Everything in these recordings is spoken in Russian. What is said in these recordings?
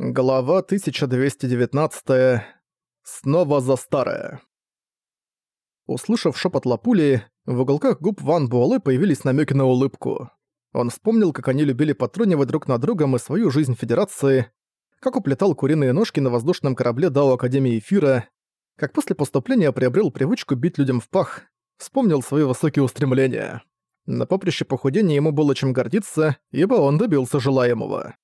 Глава 1219. Снова за старое. Услышав шепот Лапули, в уголках губ Ван Буэлэ появились намеки на улыбку. Он вспомнил, как они любили потрунивать друг над другом и свою жизнь Федерации, как уплетал куриные ножки на воздушном корабле Дао Академии Эфира, как после поступления приобрел привычку бить людям в пах, вспомнил свои высокие устремления. На поприще похудения ему было чем гордиться, ибо он добился желаемого.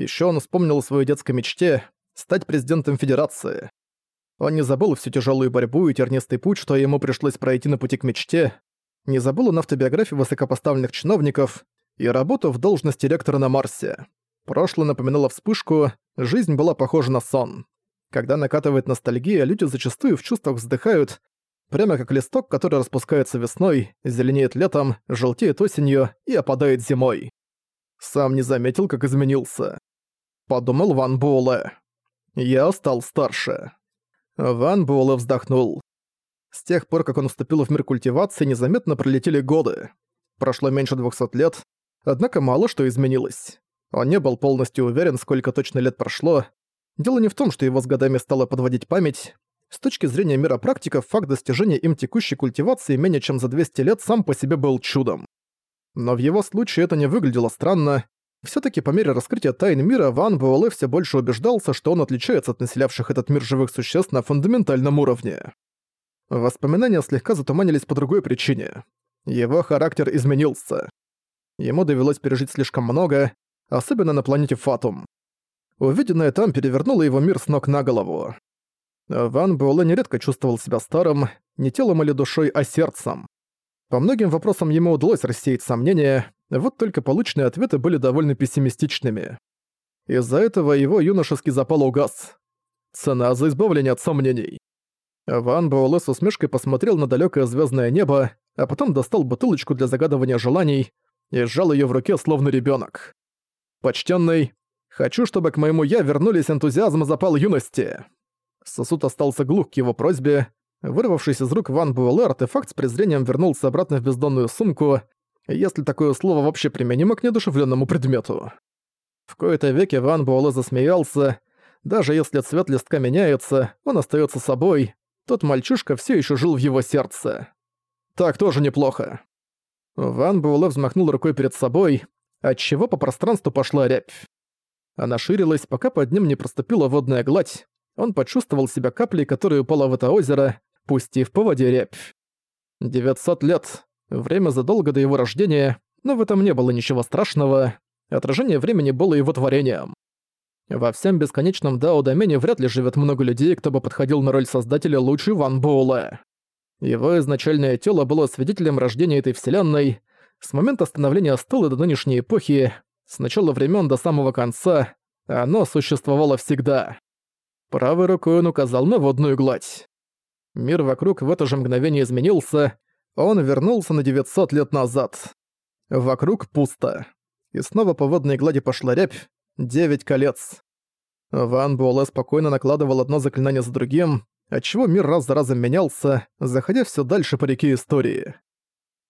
Еще он вспомнил свою детской мечте — стать президентом Федерации. Он не забыл всю тяжелую борьбу и тернистый путь, что ему пришлось пройти на пути к мечте, не забыл он автобиографии высокопоставленных чиновников и работу в должности ректора на Марсе. Прошлое напоминало вспышку, жизнь была похожа на сон. Когда накатывает ностальгия, люди зачастую в чувствах вздыхают, прямо как листок, который распускается весной, зеленеет летом, желтеет осенью и опадает зимой. Сам не заметил, как изменился подумал Ван Буэлэ. Я стал старше. Ван Буэлэ вздохнул. С тех пор, как он вступил в мир культивации, незаметно пролетели годы. Прошло меньше 200 лет, однако мало что изменилось. Он не был полностью уверен, сколько точно лет прошло. Дело не в том, что его с годами стало подводить память. С точки зрения мира практиков, факт достижения им текущей культивации менее чем за 200 лет сам по себе был чудом. Но в его случае это не выглядело странно, Всё-таки по мере раскрытия тайн мира Ван Буэлэ всё больше убеждался, что он отличается от населявших этот мир живых существ на фундаментальном уровне. Воспоминания слегка затуманились по другой причине. Его характер изменился. Ему довелось пережить слишком много, особенно на планете Фатум. Увиденное там перевернуло его мир с ног на голову. Ван Буэлэ нередко чувствовал себя старым, не телом или душой, а сердцем. По многим вопросам ему удалось рассеять сомнения, вот только полученные ответы были довольно пессимистичными. Из-за этого его юношеский запал угас. Цена за избавление от сомнений. Ван Буэлэ с усмешкой посмотрел на далёкое звёздное небо, а потом достал бутылочку для загадывания желаний и сжал её в руке, словно ребёнок. «Почтенный, хочу, чтобы к моему «я» вернулись энтузиазм и запал юности». Сосуд остался глух к его просьбе. Вырвавшись из рук Ван Буэлэ, артефакт с презрением вернулся обратно в бездонную сумку, если такое слово вообще применимо к недушевленному предмету. В кои-то веке Ван Буэлэ засмеялся. Даже если цвет листка меняется, он остается собой. Тот мальчишка все еще жил в его сердце. Так тоже неплохо. Ван Буэлэ взмахнул рукой перед собой, отчего по пространству пошла рябь. Она ширилась, пока под ним не проступила водная гладь. Он почувствовал себя каплей, которая упала в это озеро, пустив по воде рябь. 900 лет. Время задолго до его рождения, но в этом не было ничего страшного. Отражение времени было его творением. Во всем бесконечном Дао-домене вряд ли живет много людей, кто бы подходил на роль создателя лучше Ван Буэлэ. Его изначальное тело было свидетелем рождения этой вселенной. С момента становления стыла до нынешней эпохи, с начала времен до самого конца, оно существовало всегда. Правой рукой он указал на водную гладь. Мир вокруг в это же мгновение изменился, он вернулся на 900 лет назад. Вокруг пусто. И снова по водной глади пошла рябь. Девять колец. Ван Буэлэ спокойно накладывал одно заклинание за другим, отчего мир раз за разом менялся, заходя все дальше по реке истории.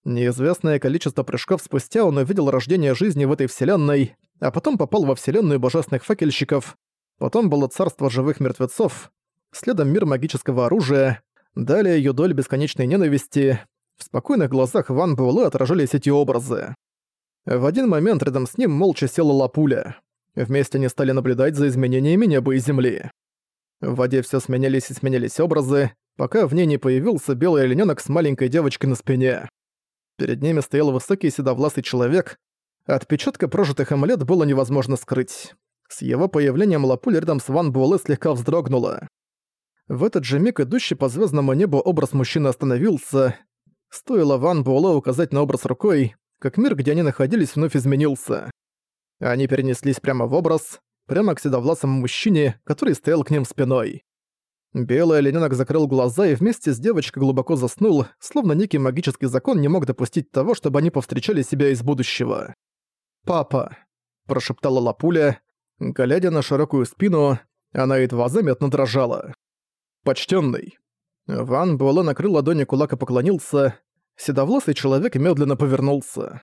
Неизвестное количество прыжков спустя он увидел рождение жизни в этой вселенной, а потом попал во вселенную божественных факельщиков, потом было царство живых мертвецов, следом мир магического оружия, далее юдоль бесконечной ненависти, в спокойных глазах Ван Буэлэ отражались эти образы. В один момент рядом с ним молча села Лапуля. Вместе они стали наблюдать за изменениями неба и земли. В воде все сменялись и сменялись образы, пока в ней не появился белый оленёнок с маленькой девочкой на спине. Перед ними стоял высокий седовласый человек. Отпечатка прожитых им лет было невозможно скрыть. С его появлением Лапуля рядом с Ван Буэлэ слегка вздрогнула. В этот же миг идущий по звездному небу образ мужчины остановился, Стоило Ван Буэлэ указать на образ рукой, как мир, где они находились, вновь изменился. Они перенеслись прямо в образ, прямо к седовласому мужчине, который стоял к ним спиной. Белый оленёнок закрыл глаза и вместе с девочкой глубоко заснул, словно некий магический закон не мог допустить того, чтобы они повстречали себя из будущего. «Папа», – прошептала Лапуля, глядя на широкую спину, она едва заметно дрожала. «Почтенный, Ван Буэлэ накрыл ладони кулак и поклонился. Седовласый человек медленно повернулся.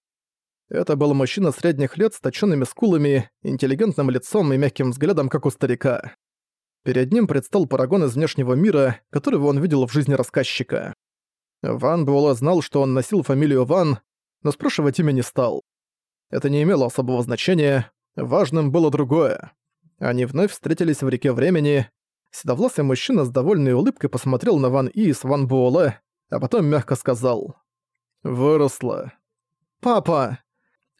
Это был мужчина средних лет с точёными скулами, интеллигентным лицом и мягким взглядом, как у старика. Перед ним предстал парагон из внешнего мира, которого он видел в жизни рассказчика. Ван Буэлэ знал, что он носил фамилию Ван, но спрашивать имя не стал. Это не имело особого значения, важным было другое. Они вновь встретились в реке времени. Седовласый мужчина с довольной улыбкой посмотрел на Ван И с Ван Буэлэ, а потом мягко сказал «Выросла». «Папа!»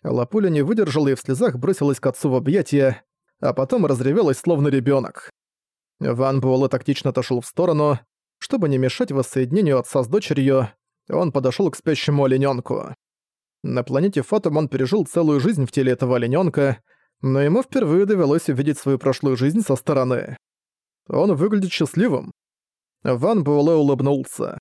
Лапуля не выдержала и в слезах бросилась к отцу в объятия, а потом разревелась словно ребенок. Ван Буэлэ тактично отошел в сторону. Чтобы не мешать воссоединению отца с дочерью, он подошел к спящему олененку. На планете Фатум он пережил целую жизнь в теле этого олененка, но ему впервые довелось увидеть свою прошлую жизнь со стороны. Он выглядит счастливым. Ван Буэлэ улыбнулся.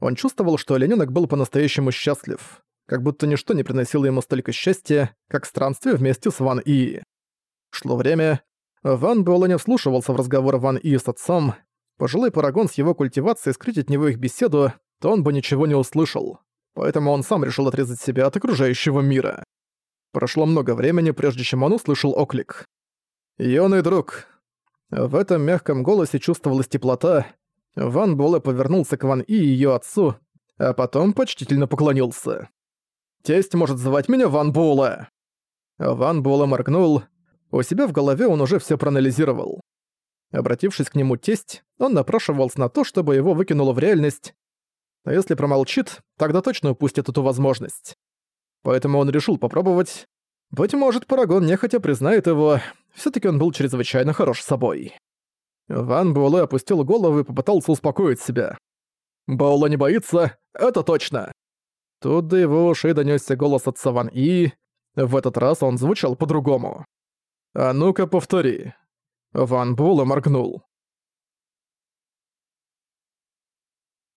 Он чувствовал, что олененок был по-настоящему счастлив, как будто ничто не приносило ему столько счастья, как странствие вместе с Ван И. Шло время, Ван Буэлэ не вслушивался в разговор Ван И с отцом. Пожилой парагон с его культивацией скрыть от него их беседу, то он бы ничего не услышал. Поэтому он сам решил отрезать себя от окружающего мира. Прошло много времени, прежде чем он услышал оклик. «Юный друг». В этом мягком голосе чувствовалась теплота. Ван Буэлэ повернулся к Ван И и её отцу, а потом почтительно поклонился. «Тесть может звать меня Ван Буэлэ». Ван Буэлэ моргнул, у себя в голове он уже все проанализировал. Обратившись к нему тесть, он напрашивался на то, чтобы его выкинуло в реальность. А если промолчит, тогда точно упустит эту возможность. Поэтому он решил попробовать. Быть может, Парагон нехотя признает его, все таки он был чрезвычайно хорош собой. Ван Буэлэ опустил голову и попытался успокоить себя. «Баула не боится, это точно!» Тут до его ушей донёсся голос отца Ван И. В этот раз он звучал по-другому. «А ну-ка, повтори». Ван Була моргнул.